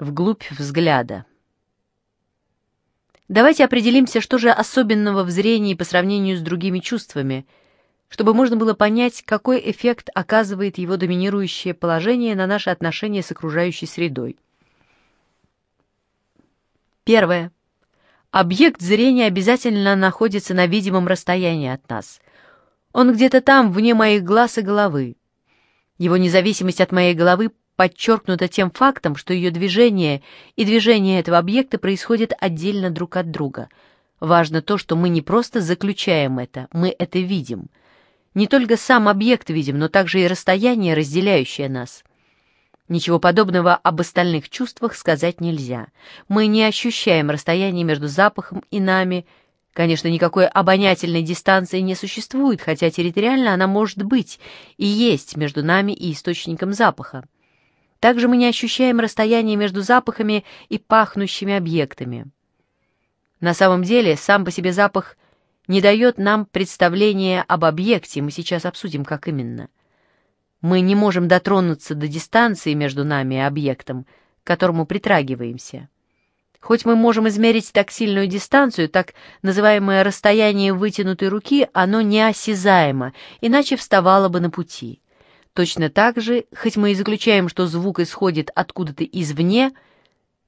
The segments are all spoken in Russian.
Вглубь взгляда. Давайте определимся, что же особенного в зрении по сравнению с другими чувствами, чтобы можно было понять, какой эффект оказывает его доминирующее положение на наши отношения с окружающей средой. Первое. Объект зрения обязательно находится на видимом расстоянии от нас. Он где-то там, вне моих глаз и головы. Его независимость от моей головы подчеркнуто тем фактом, что ее движение и движение этого объекта происходят отдельно друг от друга. Важно то, что мы не просто заключаем это, мы это видим. Не только сам объект видим, но также и расстояние, разделяющее нас. Ничего подобного об остальных чувствах сказать нельзя. Мы не ощущаем расстояние между запахом и нами. Конечно, никакой обонятельной дистанции не существует, хотя территориально она может быть и есть между нами и источником запаха. Также мы не ощущаем расстояние между запахами и пахнущими объектами. На самом деле, сам по себе запах не дает нам представления об объекте, мы сейчас обсудим, как именно. Мы не можем дотронуться до дистанции между нами и объектом, к которому притрагиваемся. Хоть мы можем измерить тактильную дистанцию, так называемое расстояние вытянутой руки, оно неосязаемо, иначе вставало бы на пути. Точно так же, хоть мы и заключаем, что звук исходит откуда-то извне,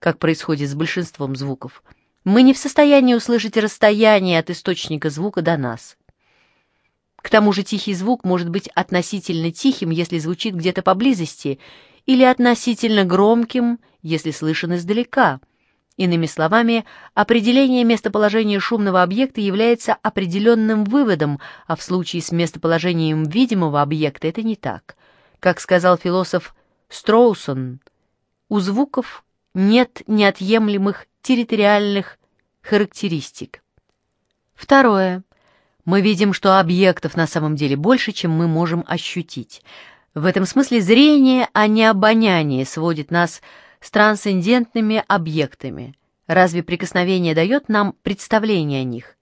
как происходит с большинством звуков, мы не в состоянии услышать расстояние от источника звука до нас. К тому же тихий звук может быть относительно тихим, если звучит где-то поблизости, или относительно громким, если слышен издалека – Иными словами, определение местоположения шумного объекта является определенным выводом, а в случае с местоположением видимого объекта это не так. Как сказал философ Строусон, у звуков нет неотъемлемых территориальных характеристик. Второе. Мы видим, что объектов на самом деле больше, чем мы можем ощутить. В этом смысле зрение, а не обоняние сводит нас с трансцендентными объектами. Разве прикосновение дает нам представление о них?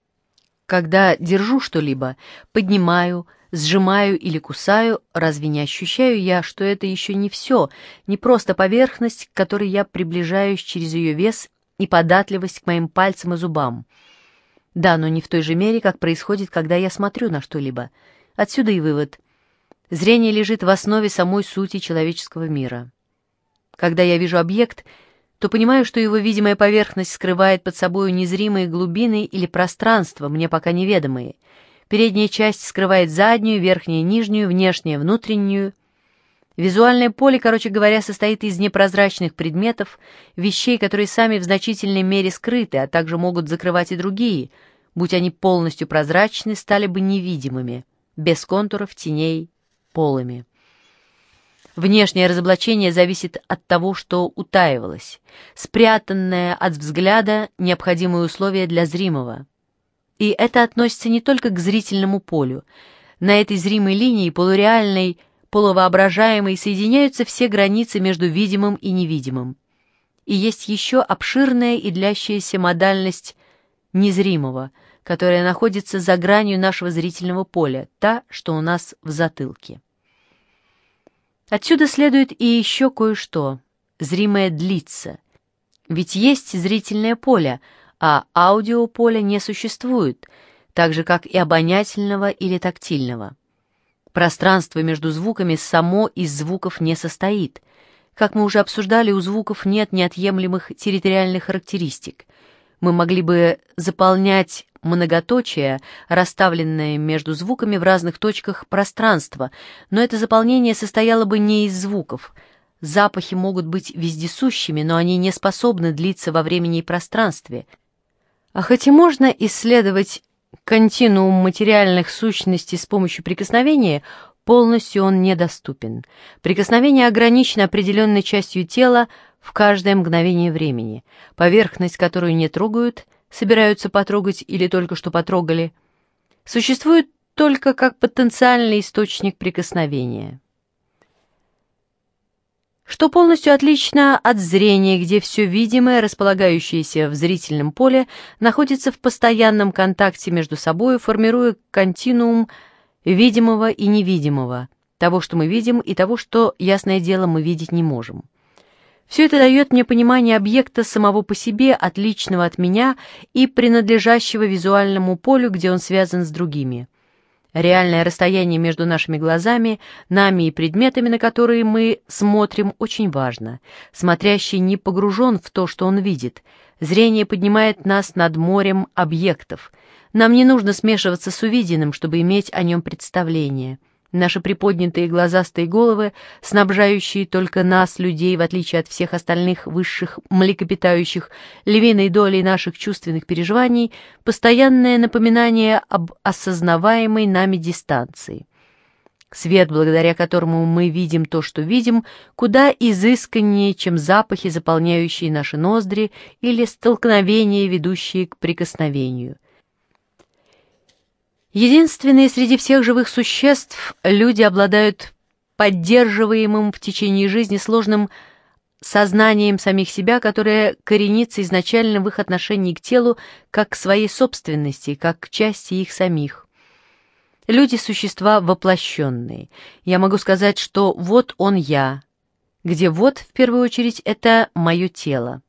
Когда держу что-либо, поднимаю, сжимаю или кусаю, разве не ощущаю я, что это еще не все, не просто поверхность, к которой я приближаюсь через ее вес и податливость к моим пальцам и зубам? Да, но не в той же мере, как происходит, когда я смотрю на что-либо. Отсюда и вывод. Зрение лежит в основе самой сути человеческого мира. Когда я вижу объект, то понимаю, что его видимая поверхность скрывает под собой незримые глубины или пространства, мне пока неведомые. Передняя часть скрывает заднюю, верхнюю, нижнюю, внешнюю, внутреннюю. Визуальное поле, короче говоря, состоит из непрозрачных предметов, вещей, которые сами в значительной мере скрыты, а также могут закрывать и другие. Будь они полностью прозрачны, стали бы невидимыми, без контуров, теней, полыми. Внешнее разоблачение зависит от того, что утаивалось, спрятанное от взгляда необходимые условия для зримого. И это относится не только к зрительному полю. На этой зримой линии, полуреальной, полувоображаемой, соединяются все границы между видимым и невидимым. И есть еще обширная и длящаяся модальность незримого, которая находится за гранью нашего зрительного поля, та, что у нас в затылке. Отсюда следует и еще кое-что. Зримое длится. Ведь есть зрительное поле, а аудиополя не существует, так же, как и обонятельного или тактильного. Пространство между звуками само из звуков не состоит. Как мы уже обсуждали, у звуков нет неотъемлемых территориальных характеристик. Мы могли бы заполнять многоточие, расставленное между звуками в разных точках пространства, но это заполнение состояло бы не из звуков. Запахи могут быть вездесущими, но они не способны длиться во времени и пространстве. А хоть и можно исследовать континуум материальных сущностей с помощью прикосновения, полностью он недоступен. Прикосновение ограничено определенной частью тела в каждое мгновение времени. Поверхность, которую не трогают, собираются потрогать или только что потрогали, существует только как потенциальный источник прикосновения. Что полностью отлично от зрения, где все видимое, располагающееся в зрительном поле, находится в постоянном контакте между собой, формируя континуум видимого и невидимого, того, что мы видим, и того, что, ясное дело, мы видеть не можем. Все это дает мне понимание объекта самого по себе, отличного от меня и принадлежащего визуальному полю, где он связан с другими. Реальное расстояние между нашими глазами, нами и предметами, на которые мы смотрим, очень важно. Смотрящий не погружен в то, что он видит. Зрение поднимает нас над морем объектов. Нам не нужно смешиваться с увиденным, чтобы иметь о нем представление. Наши приподнятые глазастые головы, снабжающие только нас, людей, в отличие от всех остальных высших млекопитающих, львиной долей наших чувственных переживаний, постоянное напоминание об осознаваемой нами дистанции. Свет, благодаря которому мы видим то, что видим, куда изысканнее, чем запахи, заполняющие наши ноздри, или столкновения, ведущие к прикосновению. Единственные среди всех живых существ люди обладают поддерживаемым в течение жизни сложным сознанием самих себя, которое коренится изначально в их отношении к телу как к своей собственности, как к части их самих. Люди — существа воплощенные. Я могу сказать, что вот он я, где вот, в первую очередь, это мое тело.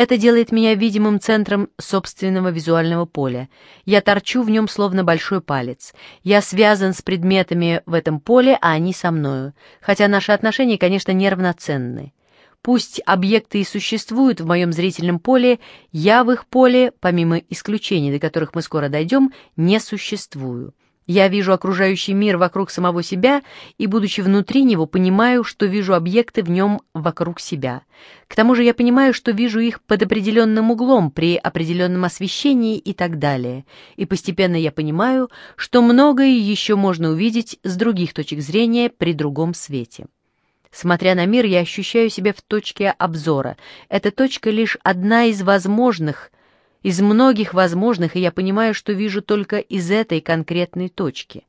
Это делает меня видимым центром собственного визуального поля. Я торчу в нем словно большой палец. Я связан с предметами в этом поле, а они со мною. Хотя наши отношения, конечно, неравноценны. Пусть объекты и существуют в моем зрительном поле, я в их поле, помимо исключений, до которых мы скоро дойдем, не существую. Я вижу окружающий мир вокруг самого себя и, будучи внутри него, понимаю, что вижу объекты в нем вокруг себя. К тому же я понимаю, что вижу их под определенным углом, при определенном освещении и так далее. И постепенно я понимаю, что многое еще можно увидеть с других точек зрения при другом свете. Смотря на мир, я ощущаю себя в точке обзора. Эта точка лишь одна из возможных – из многих возможных, и я понимаю, что вижу только из этой конкретной точки.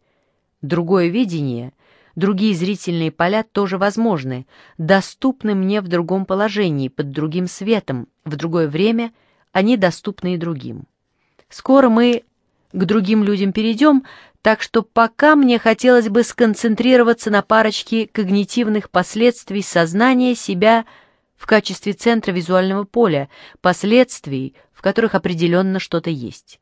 Другое видение, другие зрительные поля тоже возможны, доступны мне в другом положении, под другим светом, в другое время они доступны и другим. Скоро мы к другим людям перейдем, так что пока мне хотелось бы сконцентрироваться на парочке когнитивных последствий сознания себя в качестве центра визуального поля, последствий, в которых определенно что-то есть.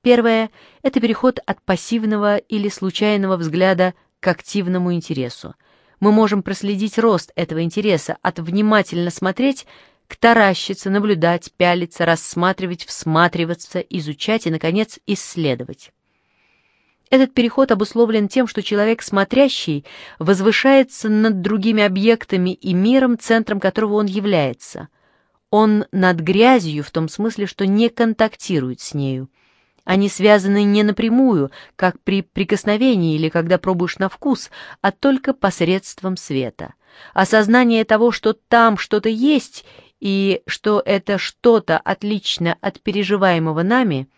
Первое — это переход от пассивного или случайного взгляда к активному интересу. Мы можем проследить рост этого интереса от внимательно смотреть к таращиться, наблюдать, пялиться, рассматривать, всматриваться, изучать и, наконец, исследовать. Этот переход обусловлен тем, что человек смотрящий возвышается над другими объектами и миром, центром которого он является. Он над грязью в том смысле, что не контактирует с нею. Они связаны не напрямую, как при прикосновении или когда пробуешь на вкус, а только посредством света. Осознание того, что там что-то есть и что это что-то отлично от переживаемого нами,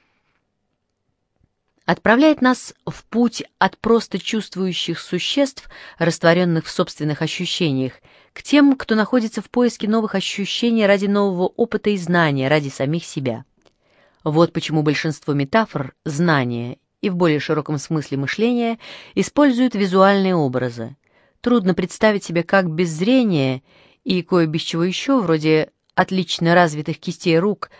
отправляет нас в путь от просто чувствующих существ, растворенных в собственных ощущениях, к тем, кто находится в поиске новых ощущений ради нового опыта и знания, ради самих себя. Вот почему большинство метафор, знания и в более широком смысле мышления используют визуальные образы. Трудно представить себе, как без зрения и кое без чего еще, вроде отлично развитых кистей рук,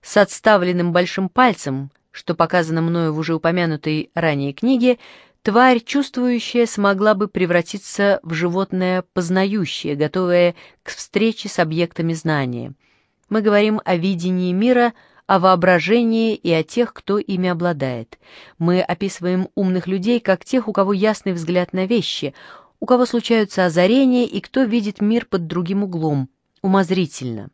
с отставленным большим пальцем, что показано мною в уже упомянутой ранее книге, тварь, чувствующая, смогла бы превратиться в животное познающее, готовое к встрече с объектами знания. Мы говорим о видении мира, о воображении и о тех, кто ими обладает. Мы описываем умных людей как тех, у кого ясный взгляд на вещи, у кого случаются озарения и кто видит мир под другим углом, умозрительно.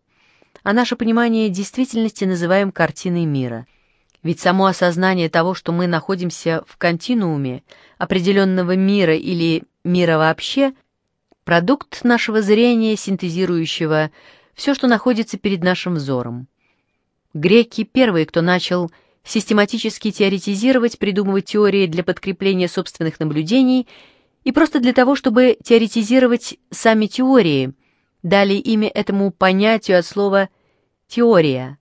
А наше понимание действительности называем картиной мира — ведь само осознание того, что мы находимся в континууме определенного мира или мира вообще, продукт нашего зрения, синтезирующего все, что находится перед нашим взором. Греки первые, кто начал систематически теоретизировать, придумывать теории для подкрепления собственных наблюдений и просто для того, чтобы теоретизировать сами теории, дали имя этому понятию от слова «теория»,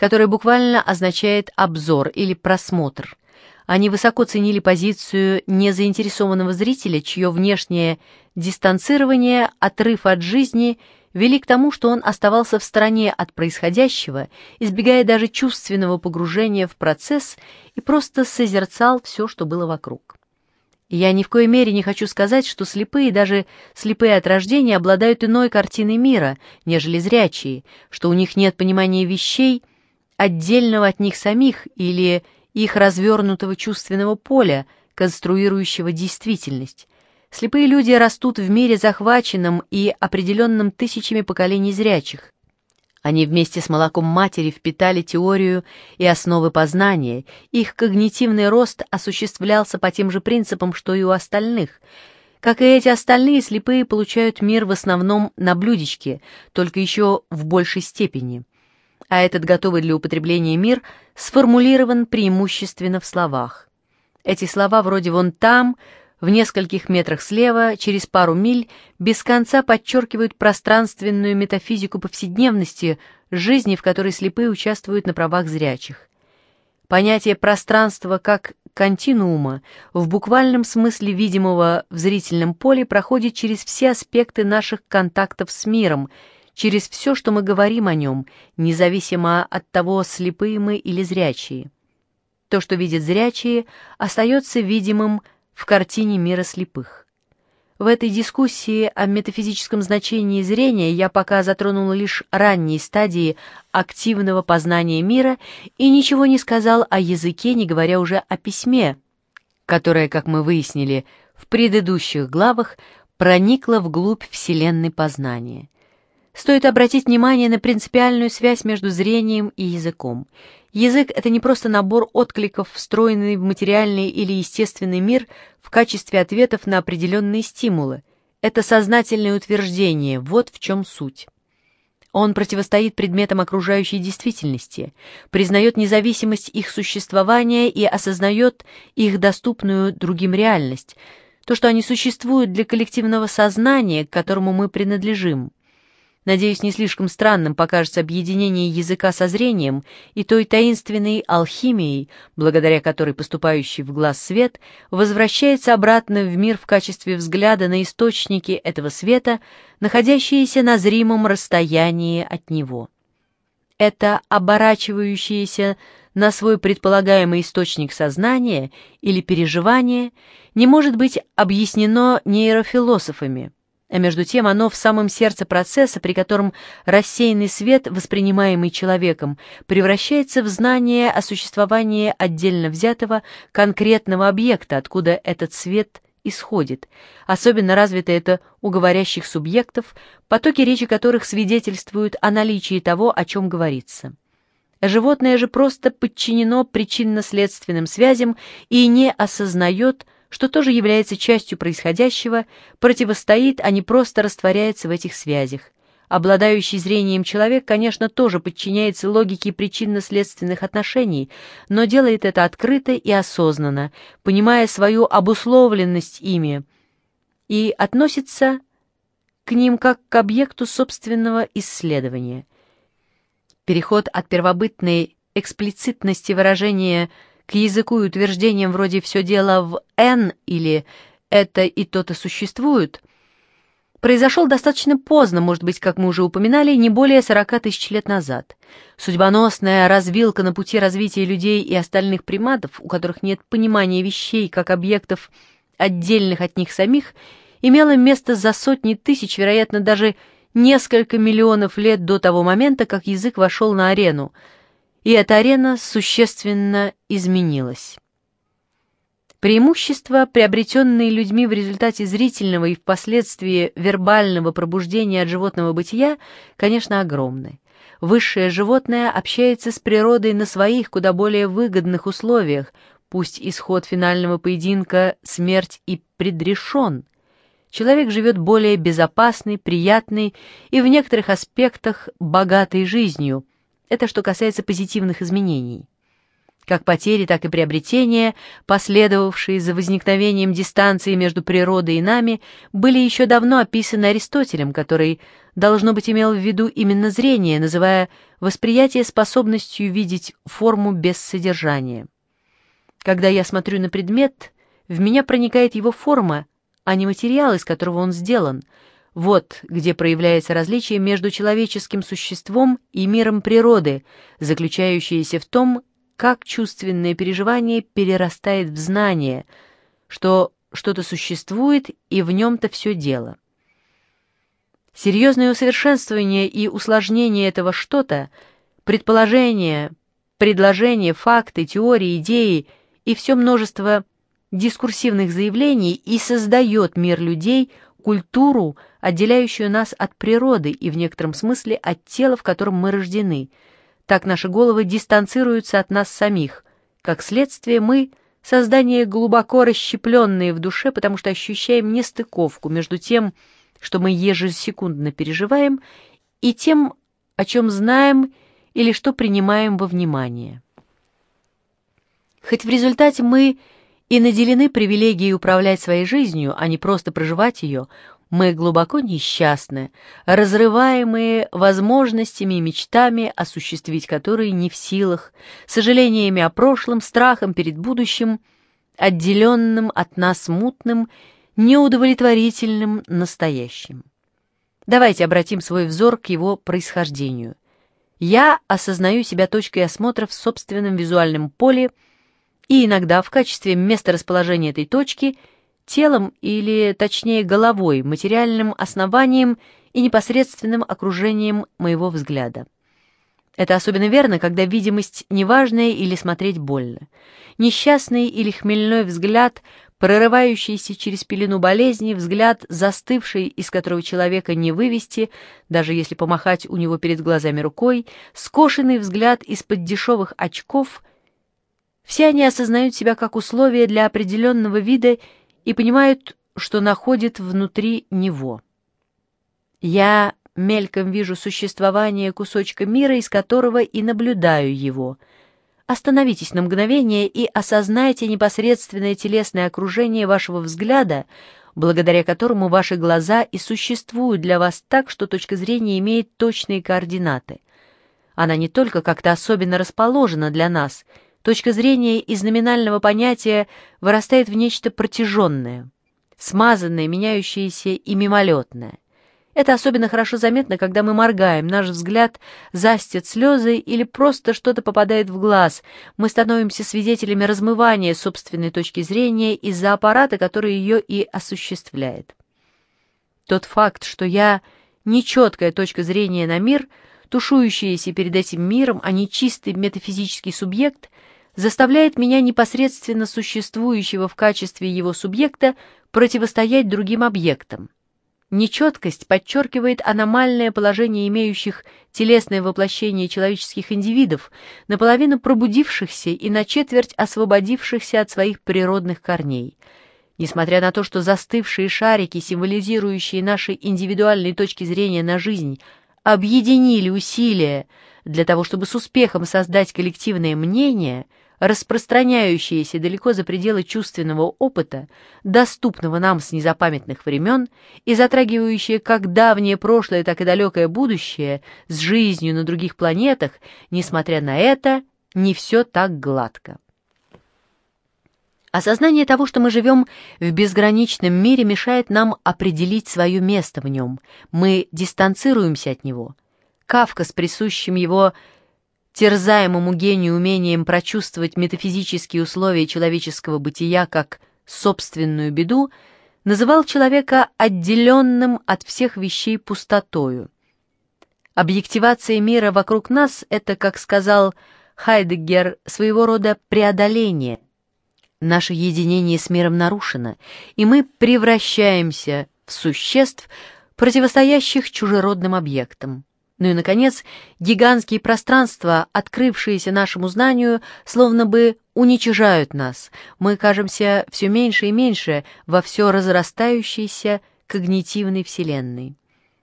которое буквально означает «обзор» или «просмотр». Они высоко ценили позицию незаинтересованного зрителя, чье внешнее дистанцирование, отрыв от жизни вели к тому, что он оставался в стороне от происходящего, избегая даже чувственного погружения в процесс и просто созерцал все, что было вокруг. Я ни в коей мере не хочу сказать, что слепые, даже слепые от рождения, обладают иной картиной мира, нежели зрячие, что у них нет понимания вещей, отдельного от них самих или их развернутого чувственного поля, конструирующего действительность. Слепые люди растут в мире захваченном и определенном тысячами поколений зрячих. Они вместе с молоком матери впитали теорию и основы познания, их когнитивный рост осуществлялся по тем же принципам, что и у остальных. Как и эти остальные, слепые получают мир в основном на блюдечке, только еще в большей степени а этот готовый для употребления мир сформулирован преимущественно в словах. Эти слова вроде «вон там», в нескольких метрах слева, через пару миль, без конца подчеркивают пространственную метафизику повседневности, жизни, в которой слепые участвуют на правах зрячих. Понятие пространства как континуума в буквальном смысле видимого в зрительном поле проходит через все аспекты наших контактов с миром – через все, что мы говорим о нем, независимо от того, слепые мы или зрячие. То, что видят зрячие, остается видимым в картине мира слепых. В этой дискуссии о метафизическом значении зрения я пока затронула лишь ранние стадии активного познания мира и ничего не сказал о языке, не говоря уже о письме, которое, как мы выяснили в предыдущих главах, проникло вглубь вселенной познания. Стоит обратить внимание на принципиальную связь между зрением и языком. Язык — это не просто набор откликов, встроенный в материальный или естественный мир в качестве ответов на определенные стимулы. Это сознательное утверждение, вот в чем суть. Он противостоит предметам окружающей действительности, признает независимость их существования и осознает их доступную другим реальность, то, что они существуют для коллективного сознания, к которому мы принадлежим. Надеюсь, не слишком странным покажется объединение языка со зрением и той таинственной алхимией, благодаря которой поступающий в глаз свет возвращается обратно в мир в качестве взгляда на источники этого света, находящиеся на зримом расстоянии от него. Это оборачивающееся на свой предполагаемый источник сознания или переживания не может быть объяснено нейрофилософами а между тем оно в самом сердце процесса, при котором рассеянный свет, воспринимаемый человеком, превращается в знание о существовании отдельно взятого конкретного объекта, откуда этот свет исходит. Особенно развито это у говорящих субъектов, потоки речи которых свидетельствуют о наличии того, о чем говорится. Животное же просто подчинено причинно-следственным связям и не осознает, что тоже является частью происходящего, противостоит, а не просто растворяется в этих связях. Обладающий зрением человек, конечно, тоже подчиняется логике причинно-следственных отношений, но делает это открыто и осознанно, понимая свою обусловленность ими, и относится к ним как к объекту собственного исследования. Переход от первобытной эксплицитности выражения к языку и утверждениям вроде «все дело в «н» или «это и то-то существует», произошел достаточно поздно, может быть, как мы уже упоминали, не более 40 тысяч лет назад. Судьбоносная развилка на пути развития людей и остальных приматов, у которых нет понимания вещей как объектов, отдельных от них самих, имела место за сотни тысяч, вероятно, даже несколько миллионов лет до того момента, как язык вошел на арену – и эта арена существенно изменилась. Преимущества, приобретенные людьми в результате зрительного и впоследствии вербального пробуждения от животного бытия, конечно, огромны. Высшее животное общается с природой на своих куда более выгодных условиях, пусть исход финального поединка смерть и предрешен. Человек живет более безопасной, приятной и в некоторых аспектах богатой жизнью, это что касается позитивных изменений. Как потери, так и приобретения, последовавшие за возникновением дистанции между природой и нами, были еще давно описаны Аристотелем, который, должно быть, имел в виду именно зрение, называя восприятие способностью видеть форму без содержания. Когда я смотрю на предмет, в меня проникает его форма, а не материал, из которого он сделан. Вот где проявляется различие между человеческим существом и миром природы, заключающееся в том, как чувственное переживание перерастает в знание, что что-то существует и в нем-то все дело. Серьезное усовершенствование и усложнение этого что-то, предположения, предложения, факты, теории, идеи и все множество дискурсивных заявлений и создает мир людей, культуру, отделяющую нас от природы и в некотором смысле от тела, в котором мы рождены – так наши головы дистанцируются от нас самих. Как следствие, мы — создания глубоко расщепленные в душе, потому что ощущаем нестыковку между тем, что мы ежесекундно переживаем, и тем, о чем знаем или что принимаем во внимание. Хоть в результате мы и наделены привилегией управлять своей жизнью, а не просто проживать ее, мы глубоко несчастны, разрываемые возможностями и мечтами, осуществить которые не в силах, сожалениями о прошлом, страхом перед будущим, отделенным от нас мутным, неудовлетворительным настоящим. Давайте обратим свой взор к его происхождению. Я осознаю себя точкой осмотра в собственном визуальном поле и иногда в качестве места расположения этой точки – телом или, точнее, головой, материальным основанием и непосредственным окружением моего взгляда. Это особенно верно, когда видимость неважная или смотреть больно. Несчастный или хмельной взгляд, прорывающийся через пелену болезни, взгляд, застывший, из которого человека не вывести, даже если помахать у него перед глазами рукой, скошенный взгляд из-под дешевых очков — все они осознают себя как условие для определенного вида и понимают, что находит внутри него. Я мельком вижу существование кусочка мира, из которого и наблюдаю его. Остановитесь на мгновение и осознайте непосредственное телесное окружение вашего взгляда, благодаря которому ваши глаза и существуют для вас так, что точка зрения имеет точные координаты. Она не только как-то особенно расположена для нас — точка зрения из номинального понятия вырастает в нечто протяженное, смазанное, меняющееся и мимолетное. Это особенно хорошо заметно, когда мы моргаем, наш взгляд застят слезы или просто что-то попадает в глаз, мы становимся свидетелями размывания собственной точки зрения из-за аппарата, который ее и осуществляет. Тот факт, что я нечеткая точка зрения на мир, тушующаяся перед этим миром, а не чистый метафизический субъект, заставляет меня непосредственно существующего в качестве его субъекта противостоять другим объектам. Нечеткость подчеркивает аномальное положение имеющих телесное воплощение человеческих индивидов, наполовину пробудившихся и на четверть освободившихся от своих природных корней. Несмотря на то, что застывшие шарики, символизирующие наши индивидуальные точки зрения на жизнь, объединили усилия для того, чтобы с успехом создать коллективное мнение – распространяющиеся далеко за пределы чувственного опыта, доступного нам с незапамятных времен и затрагивающие как давнее прошлое, так и далекое будущее с жизнью на других планетах, несмотря на это, не все так гладко. Осознание того, что мы живем в безграничном мире, мешает нам определить свое место в нем. Мы дистанцируемся от него. Кавка с присущим его терзаемому гению умением прочувствовать метафизические условия человеческого бытия как собственную беду, называл человека отделенным от всех вещей пустотою. Объективация мира вокруг нас — это, как сказал Хайдеггер, своего рода преодоление. Наше единение с миром нарушено, и мы превращаемся в существ, противостоящих чужеродным объектам. Ну и, наконец, гигантские пространства, открывшиеся нашему знанию, словно бы уничижают нас. Мы кажемся все меньше и меньше во все разрастающейся когнитивной вселенной.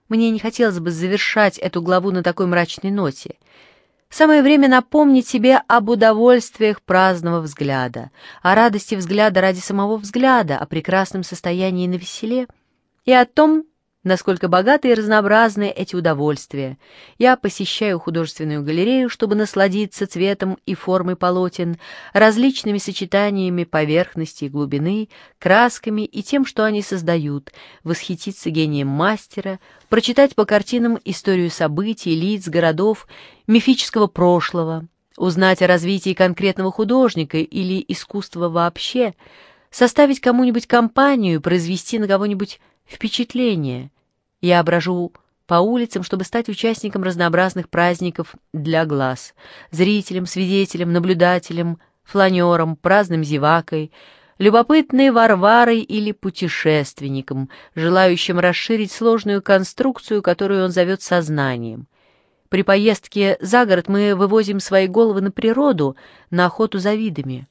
Мне не хотелось бы завершать эту главу на такой мрачной ноте. Самое время напомнить себе об удовольствиях праздного взгляда, о радости взгляда ради самого взгляда, о прекрасном состоянии на веселе и о том, насколько богаты и разнообразны эти удовольствия. Я посещаю художественную галерею, чтобы насладиться цветом и формой полотен, различными сочетаниями поверхности и глубины, красками и тем, что они создают, восхититься гением мастера, прочитать по картинам историю событий, лиц, городов, мифического прошлого, узнать о развитии конкретного художника или искусства вообще, составить кому-нибудь компанию, произвести на кого-нибудь впечатление. Я брожу по улицам, чтобы стать участником разнообразных праздников для глаз, зрителем, свидетелем, наблюдателем, фланером, праздным зевакой, любопытной Варварой или путешественником, желающим расширить сложную конструкцию, которую он зовет сознанием. При поездке за город мы вывозим свои головы на природу, на охоту за видами.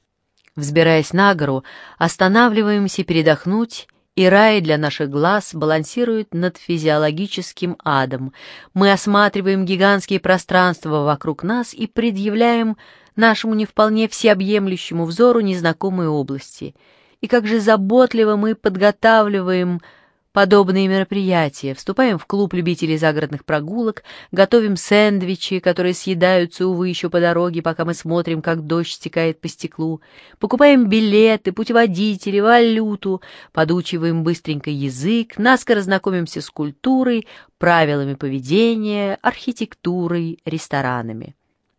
Взбираясь на гору, останавливаемся передохнуть и рай для наших глаз балансирует над физиологическим адом. Мы осматриваем гигантские пространства вокруг нас и предъявляем нашему не вполне всеобъемлющему взору незнакомые области. И как же заботливо мы подготавливаем подобные мероприятия, вступаем в клуб любителей загородных прогулок, готовим сэндвичи, которые съедаются, увы, еще по дороге, пока мы смотрим, как дождь стекает по стеклу, покупаем билеты, путеводители, валюту, подучиваем быстренько язык, наскоро знакомимся с культурой, правилами поведения, архитектурой, ресторанами.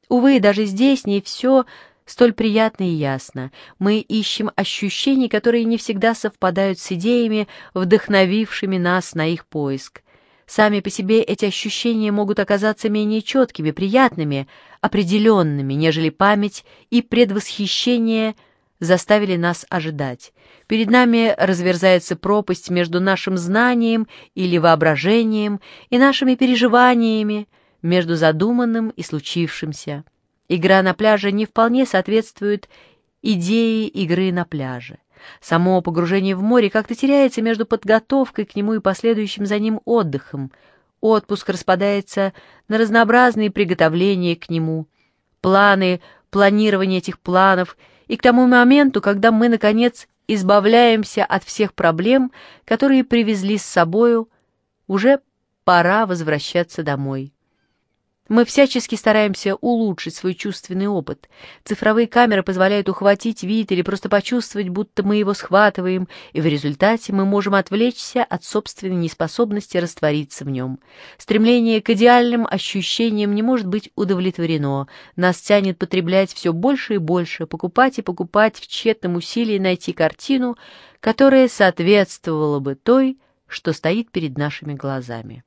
Увы, даже здесь не все столь приятно и ясно. Мы ищем ощущений, которые не всегда совпадают с идеями, вдохновившими нас на их поиск. Сами по себе эти ощущения могут оказаться менее четкими, приятными, определенными, нежели память и предвосхищение заставили нас ожидать. Перед нами разверзается пропасть между нашим знанием или воображением и нашими переживаниями, между задуманным и случившимся. Игра на пляже не вполне соответствует идее игры на пляже. Само погружение в море как-то теряется между подготовкой к нему и последующим за ним отдыхом. Отпуск распадается на разнообразные приготовления к нему, планы, планирование этих планов, и к тому моменту, когда мы, наконец, избавляемся от всех проблем, которые привезли с собою, уже пора возвращаться домой. Мы всячески стараемся улучшить свой чувственный опыт. Цифровые камеры позволяют ухватить вид или просто почувствовать, будто мы его схватываем, и в результате мы можем отвлечься от собственной неспособности раствориться в нем. Стремление к идеальным ощущениям не может быть удовлетворено. Нас тянет потреблять все больше и больше, покупать и покупать в тщетном усилии найти картину, которая соответствовала бы той, что стоит перед нашими глазами.